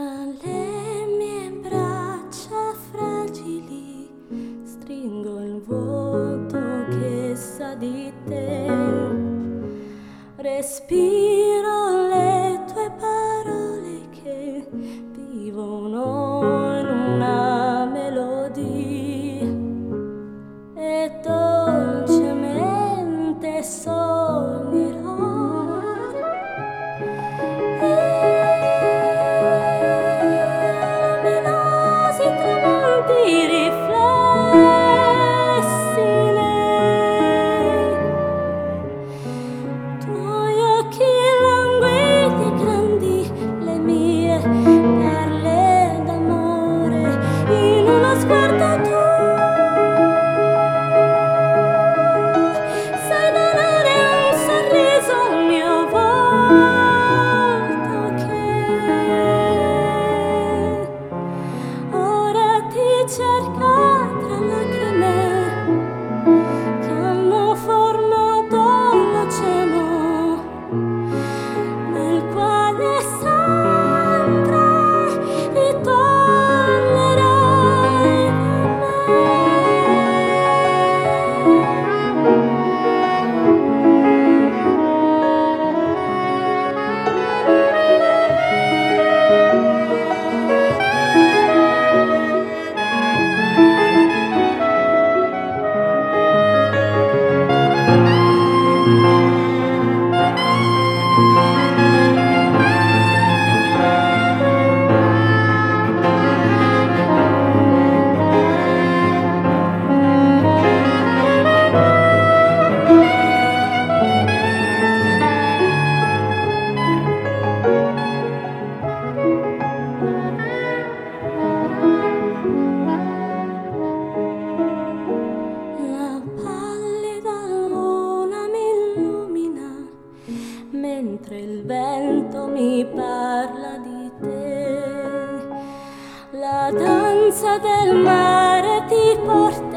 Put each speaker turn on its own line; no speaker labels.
le mie braccia fragili stringo il vuoto che sa di te. Respiro vento mi parla di te. La danza del mare ti porta